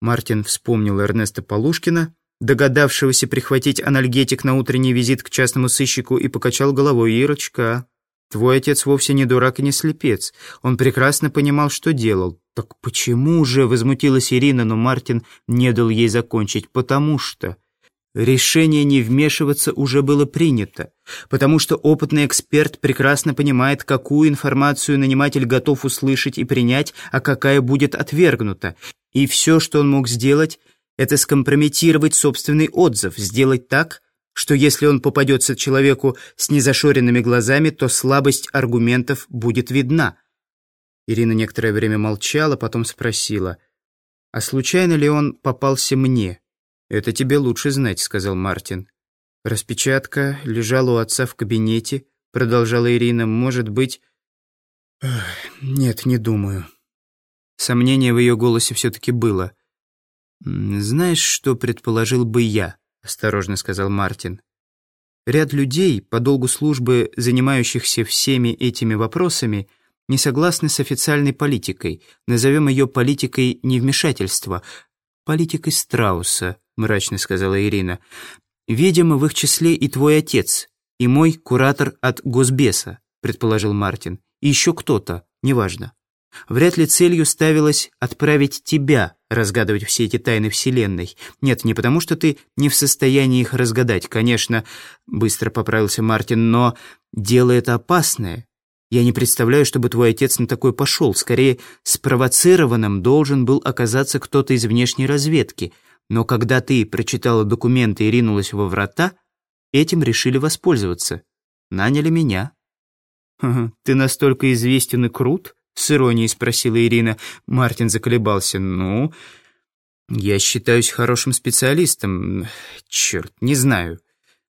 Мартин вспомнил Эрнеста Полушкина, догадавшегося прихватить анальгетик на утренний визит к частному сыщику, и покачал головой. «Ирочка, твой отец вовсе не дурак и не слепец. Он прекрасно понимал, что делал». «Так почему же?» — возмутилась Ирина, но Мартин не дал ей закончить. «Потому что...» Решение не вмешиваться уже было принято, потому что опытный эксперт прекрасно понимает, какую информацию наниматель готов услышать и принять, а какая будет отвергнута. И все, что он мог сделать, это скомпрометировать собственный отзыв, сделать так, что если он попадется человеку с незашоренными глазами, то слабость аргументов будет видна. Ирина некоторое время молчала, потом спросила, «А случайно ли он попался мне?» «Это тебе лучше знать», — сказал Мартин. «Распечатка лежала у отца в кабинете», — продолжала Ирина. «Может быть...» «Нет, не думаю». Сомнение в ее голосе все-таки было. «Знаешь, что предположил бы я?» — осторожно сказал Мартин. «Ряд людей, по долгу службы занимающихся всеми этими вопросами, не согласны с официальной политикой, назовем ее политикой невмешательства, политикой страуса», — мрачно сказала Ирина. «Видимо, в их числе и твой отец, и мой куратор от Госбеса», — предположил Мартин. «И еще кто-то, неважно. Вряд ли целью ставилось отправить тебя разгадывать все эти тайны Вселенной. Нет, не потому что ты не в состоянии их разгадать, конечно, быстро поправился Мартин, но дело это опасное. Я не представляю, чтобы твой отец на такой пошел. Скорее, спровоцированным должен был оказаться кто-то из внешней разведки. Но когда ты прочитала документы и ринулась во врата, этим решили воспользоваться. Наняли меня. «Ты настолько известен и крут?» — с иронией спросила Ирина. Мартин заколебался. «Ну, я считаюсь хорошим специалистом. Черт, не знаю.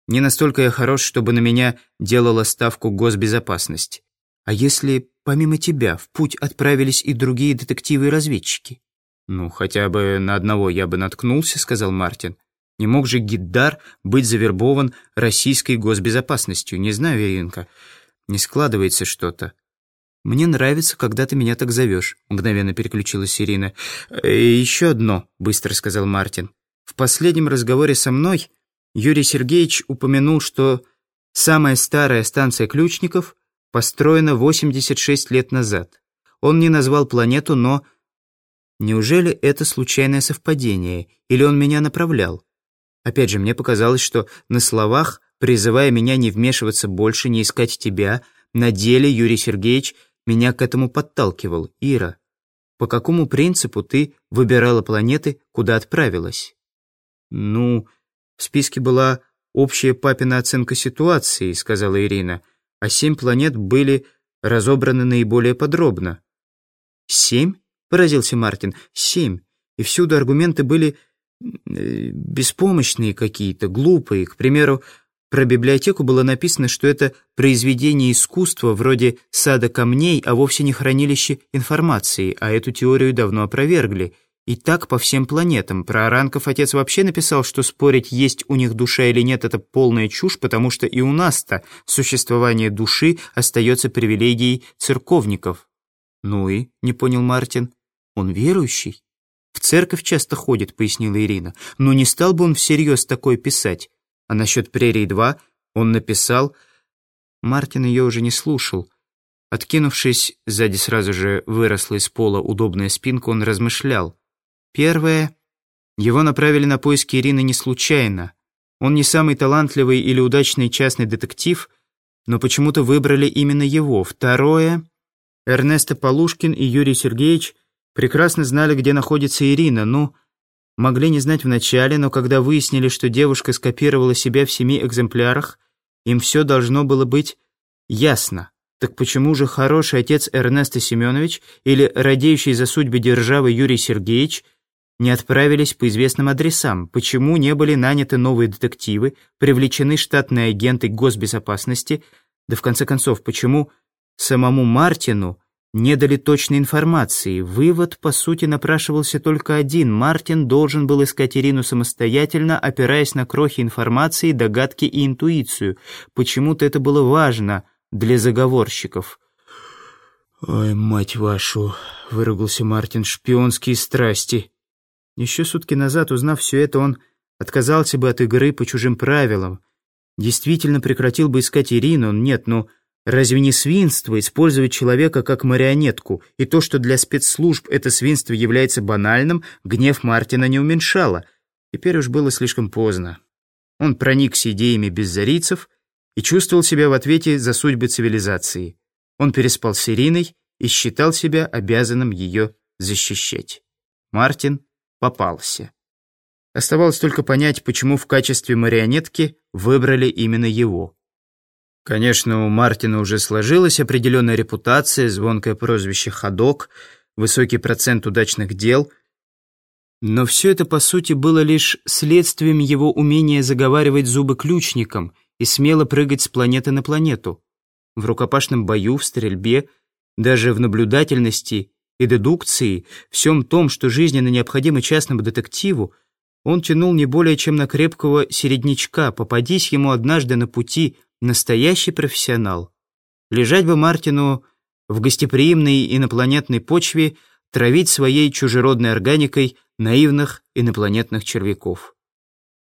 Не настолько я хорош, чтобы на меня делала ставку госбезопасность. А если помимо тебя в путь отправились и другие детективы и разведчики? Ну, хотя бы на одного я бы наткнулся, сказал Мартин. Не мог же Гиддар быть завербован российской госбезопасностью? Не знаю, Иринка. Не складывается что-то. «Мне нравится, когда ты меня так зовешь», — мгновенно переключилась Ирина. «И еще одно», — быстро сказал Мартин. «В последнем разговоре со мной Юрий Сергеевич упомянул, что самая старая станция ключников построена 86 лет назад. Он не назвал планету, но... Неужели это случайное совпадение? Или он меня направлял? Опять же, мне показалось, что на словах, призывая меня не вмешиваться больше, не искать тебя, на деле Юрий Сергеевич меня к этому подталкивал. Ира, по какому принципу ты выбирала планеты, куда отправилась? Ну, в списке была общая папина оценка ситуации, сказала Ирина а семь планет были разобраны наиболее подробно. «Семь?» — поразился Мартин. «Семь. И всюду аргументы были э, беспомощные какие-то, глупые. К примеру, про библиотеку было написано, что это произведение искусства вроде сада камней, а вовсе не хранилище информации, а эту теорию давно опровергли — и так по всем планетам. Про оранков отец вообще написал, что спорить, есть у них душа или нет, это полная чушь, потому что и у нас-то существование души остается привилегией церковников. Ну и, не понял Мартин, он верующий? В церковь часто ходит, пояснила Ирина. Но не стал бы он всерьез такое писать. А насчет прерий-2 он написал... Мартин ее уже не слушал. Откинувшись, сзади сразу же выросла из пола удобная спинка, он размышлял. Первое. Его направили на поиски Ирины не случайно. Он не самый талантливый или удачный частный детектив, но почему-то выбрали именно его. Второе. Эрнесто Полушкин и Юрий Сергеевич прекрасно знали, где находится Ирина, ну, могли не знать вначале, но когда выяснили, что девушка скопировала себя в семи экземплярах, им все должно было быть ясно. Так почему же хороший отец Эрнеста Семенович или радеющий за судьбы державы Юрий Сергеевич – не отправились по известным адресам, почему не были наняты новые детективы, привлечены штатные агенты госбезопасности, да в конце концов, почему самому Мартину не дали точной информации. Вывод, по сути, напрашивался только один. Мартин должен был искать Ирину самостоятельно, опираясь на крохи информации, догадки и интуицию. Почему-то это было важно для заговорщиков. «Ой, мать вашу!» — выругался Мартин. «Шпионские страсти!» Еще сутки назад, узнав все это, он отказался бы от игры по чужим правилам. Действительно прекратил бы искать Ирину. Нет, ну, разве не свинство использовать человека как марионетку? И то, что для спецслужб это свинство является банальным, гнев Мартина не уменьшало. Теперь уж было слишком поздно. Он проникся идеями беззарийцев и чувствовал себя в ответе за судьбы цивилизации. Он переспал с Ириной и считал себя обязанным ее защищать. Мартин попался. Оставалось только понять, почему в качестве марионетки выбрали именно его. Конечно, у Мартина уже сложилась определенная репутация, звонкое прозвище «Ходок», высокий процент удачных дел. Но все это, по сути, было лишь следствием его умения заговаривать зубы ключником и смело прыгать с планеты на планету. В рукопашном бою, в стрельбе, даже в наблюдательности и дедукции, всем том, что жизненно необходимо частному детективу, он тянул не более чем на крепкого середнячка, попадись ему однажды на пути настоящий профессионал. Лежать бы Мартину в гостеприимной инопланетной почве, травить своей чужеродной органикой наивных инопланетных червяков.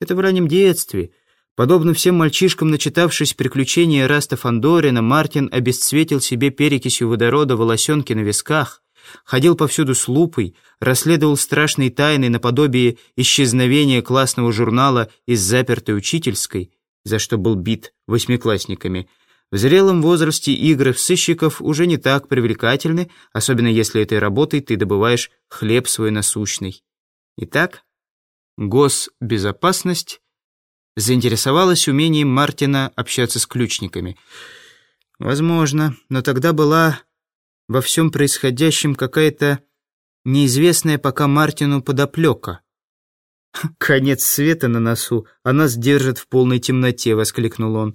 Это в раннем детстве. Подобно всем мальчишкам, начитавшись приключения Раста Фандорина, Мартин обесцветил себе перекисью водорода волосенки на висках, ходил повсюду с лупой, расследовал страшные тайны наподобие исчезновения классного журнала из запертой учительской, за что был бит восьмиклассниками. В зрелом возрасте игры в сыщиков уже не так привлекательны, особенно если этой работой ты добываешь хлеб свой насущный. Итак, госбезопасность заинтересовалась умением Мартина общаться с ключниками. Возможно, но тогда была во всем происходящем какая-то неизвестная пока Мартину подоплека. «Конец света на носу, а нас держат в полной темноте», — воскликнул он.